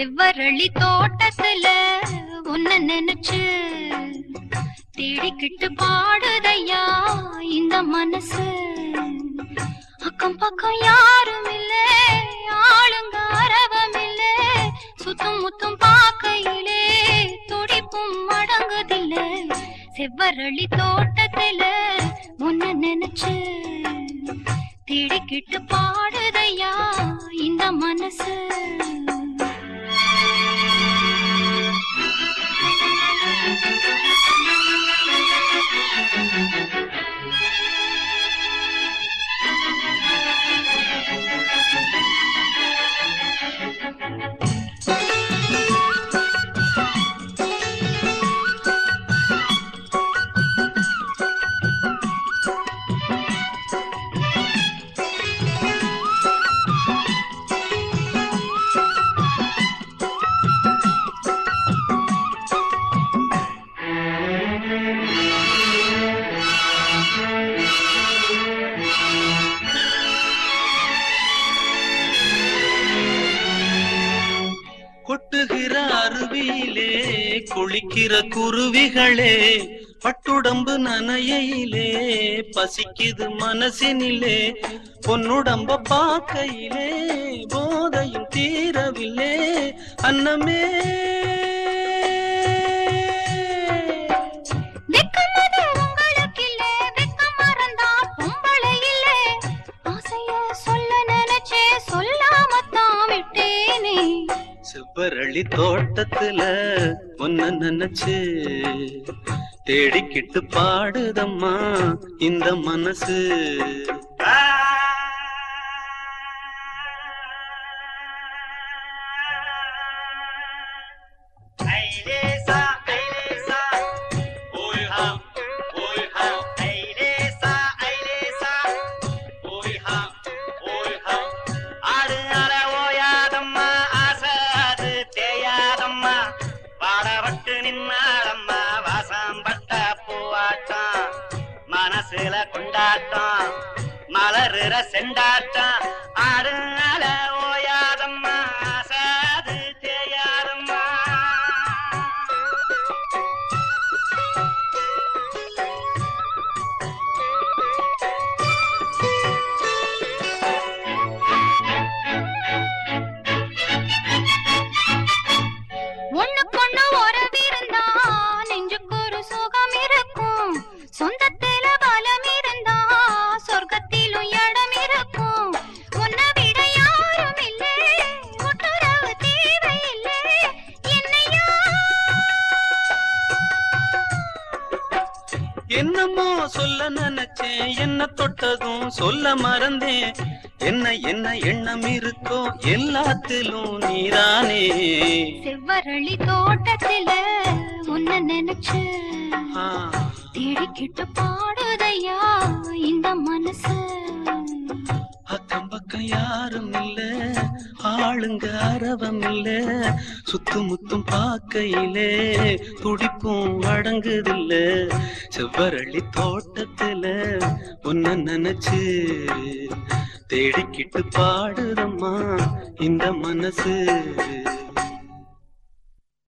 செவ்வரளி தோட்டத்துல உன்ன நினைச்சு தேடிக்கிட்டு பாடுதையா இந்த மனசு? அக்கம் பக்கம் யாரும் இல்ல ஆளுங்க அரவம் இல்ல சுத்தும் முத்தும் பார்க்கையிலே துடிப்பும் அடங்குதில்ல. செவ்வரளி தோட்டத்துல உன்ன நினைச்சு தேடிக்கிட்டு பாடுதையா அருவியிலே குளிக்கிற குருவிகளே பட்டுடம்பு நனையிலே பசிக்குது மனசினிலே பொன்னுடம்ப பார்க்கையிலே போதையும் தீரவில்லே அன்னமே. பரளி தோட்டத்துல ஒன்ன நினைச்சு தேடிக்கிட்டு பாடுதம்மா இந்த மனசு. கொண்டாட்டம் மலருற செண்டாட்டம் ஆடு என்னமோ சொல்ல நினைச்சேன் என்ன தொட்டதும் சொல்ல மறந்தேன். என்ன என்ன எண்ணம் இருக்கோ எல்லாத்திலும் நீதானே. செவ்வரளி தோட்டத்தில உன்னை நினைச்சு தேடிக்கிட்டு பாடுதையா இந்த மனசு. அக்கம் பக்கம் யாரும் இல்ல ஆளுங்க அரவம் இல்ல. சுத்தும் முத்தும் பார்க்கையிலே துடிப்பும் அடங்குதில்ல செவ்வரளி தோட்டத்துல உன்ன நினைச்சு தேடிக்கிட்டு பாடுதம்மா இந்த மனசு.